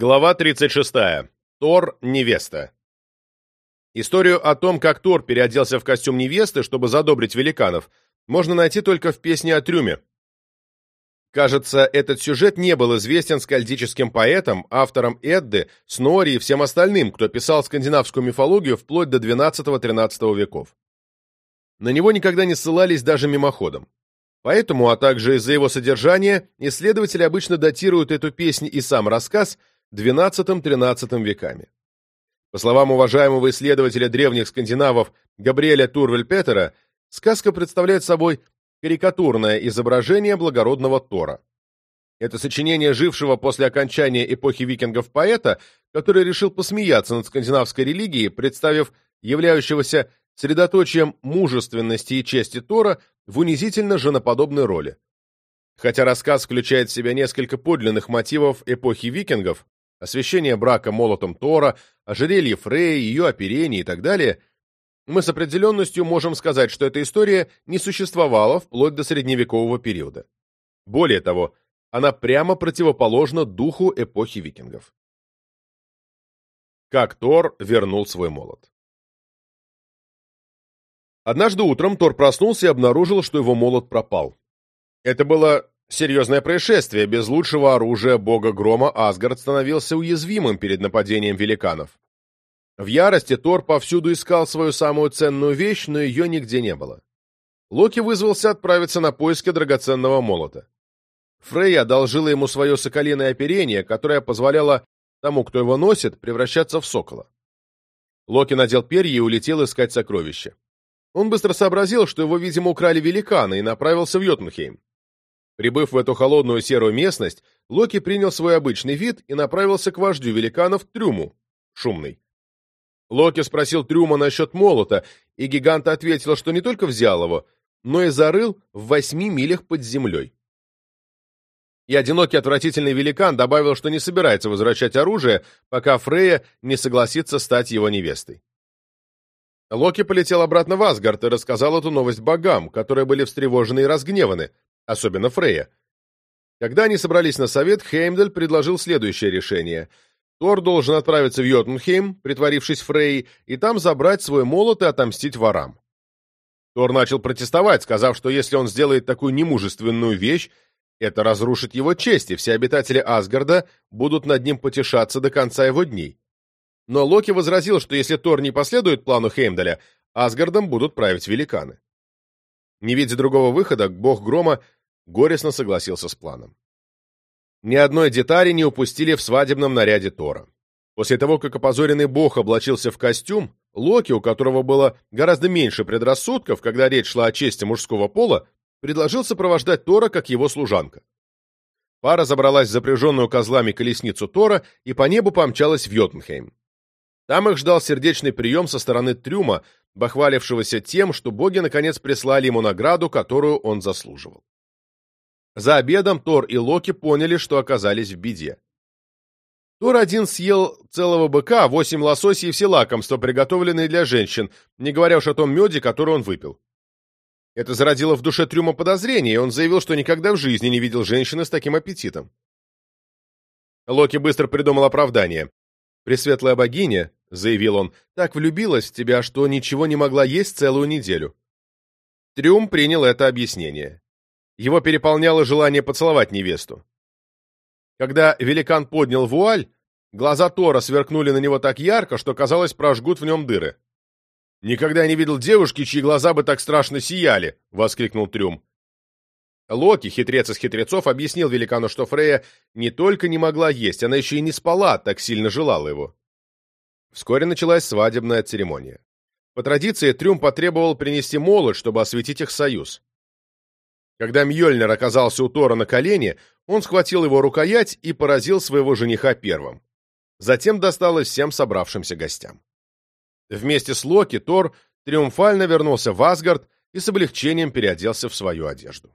Глава 36. Тор – невеста. Историю о том, как Тор переоделся в костюм невесты, чтобы задобрить великанов, можно найти только в песне о Трюме. Кажется, этот сюжет не был известен скальдическим поэтам, авторам Эдды, Снори и всем остальным, кто писал скандинавскую мифологию вплоть до XII-XIII веков. На него никогда не ссылались даже мимоходом. Поэтому, а также из-за его содержания, исследователи обычно датируют эту песню и сам рассказ – XII-XIII веками. По словам уважаемого исследователя древних скандинавов Габриэля Турвель-Петера, сказка представляет собой карикатурное изображение благородного Тора. Это сочинение жившего после окончания эпохи викингов поэта, который решил посмеяться над скандинавской религией, представив являющегося средоточием мужественности и чести Тора в унизительно женоподобной роли. Хотя рассказ включает в себя несколько подлинных мотивов эпохи викингов, освящение брака молотом Тора, ожерелье Фрей, ее оперение и так далее, мы с определенностью можем сказать, что эта история не существовала вплоть до средневекового периода. Более того, она прямо противоположна духу эпохи викингов. Как Тор вернул свой молот. Однажды утром Тор проснулся и обнаружил, что его молот пропал. Это было Серьезное происшествие. Без лучшего оружия бога грома Асгард становился уязвимым перед нападением великанов. В ярости Тор повсюду искал свою самую ценную вещь, но ее нигде не было. Локи вызвался отправиться на поиски драгоценного молота. Фрейя одолжила ему свое соколиное оперение, которое позволяло тому, кто его носит, превращаться в сокола. Локи надел перья и улетел искать сокровища. Он быстро сообразил, что его, видимо, украли великаны, и направился в Йотунхейм. Прибыв в эту холодную серую местность, Локи принял свой обычный вид и направился к вождю великанов Трюму, шумный. Локи спросил Трюма насчет молота, и гигант ответил, что не только взял его, но и зарыл в восьми милях под землей. И одинокий отвратительный великан добавил, что не собирается возвращать оружие, пока Фрея не согласится стать его невестой. Локи полетел обратно в Асгард и рассказал эту новость богам, которые были встревожены и разгневаны, особенно Фрея. Когда они собрались на совет, Хеймдаль предложил следующее решение. Тор должен отправиться в Йотунхейм, притворившись Фрей, и там забрать свой молот и отомстить ворам. Тор начал протестовать, сказав, что если он сделает такую немужественную вещь, это разрушит его честь, и все обитатели Асгарда будут над ним потешаться до конца его дней. Но Локи возразил, что если Тор не последует плану Хеймдаля, Асгардом будут править великаны. Не видя другого выхода, бог грома горестно согласился с планом. Ни одной детали не упустили в свадебном наряде Тора. После того, как опозоренный бог облачился в костюм, Локи, у которого было гораздо меньше предрассудков, когда речь шла о чести мужского пола, предложил сопровождать Тора как его служанка. Пара забралась в запряженную козлами колесницу Тора и по небу помчалась в Йотунхейм. Там их ждал сердечный прием со стороны Трюма, бахвалившегося тем, что боги наконец прислали ему награду, которую он заслуживал. За обедом Тор и Локи поняли, что оказались в беде. Тор один съел целого быка, восемь лососей и все лакомства, приготовленные для женщин, не говоря уж о том меде, который он выпил. Это зародило в душе Трюма подозрение, и он заявил, что никогда в жизни не видел женщины с таким аппетитом. Локи быстро придумал оправдание. «Пресветлая богиня», — заявил он, — «так влюбилась в тебя, что ничего не могла есть целую неделю». Трюм принял это объяснение. Его переполняло желание поцеловать невесту. Когда великан поднял вуаль, глаза Тора сверкнули на него так ярко, что, казалось, прожгут в нем дыры. «Никогда не видел девушки, чьи глаза бы так страшно сияли!» — воскликнул Трюм. Локи, хитрец из хитрецов, объяснил великану, что Фрея не только не могла есть, она еще и не спала, так сильно желала его. Вскоре началась свадебная церемония. По традиции, Трюм потребовал принести молот, чтобы осветить их союз. Когда Мьёльнир оказался у Тора на колене, он схватил его рукоять и поразил своего жениха первым. Затем досталось всем собравшимся гостям. Вместе с Локи Тор триумфально вернулся в Асгард и с облегчением переоделся в свою одежду.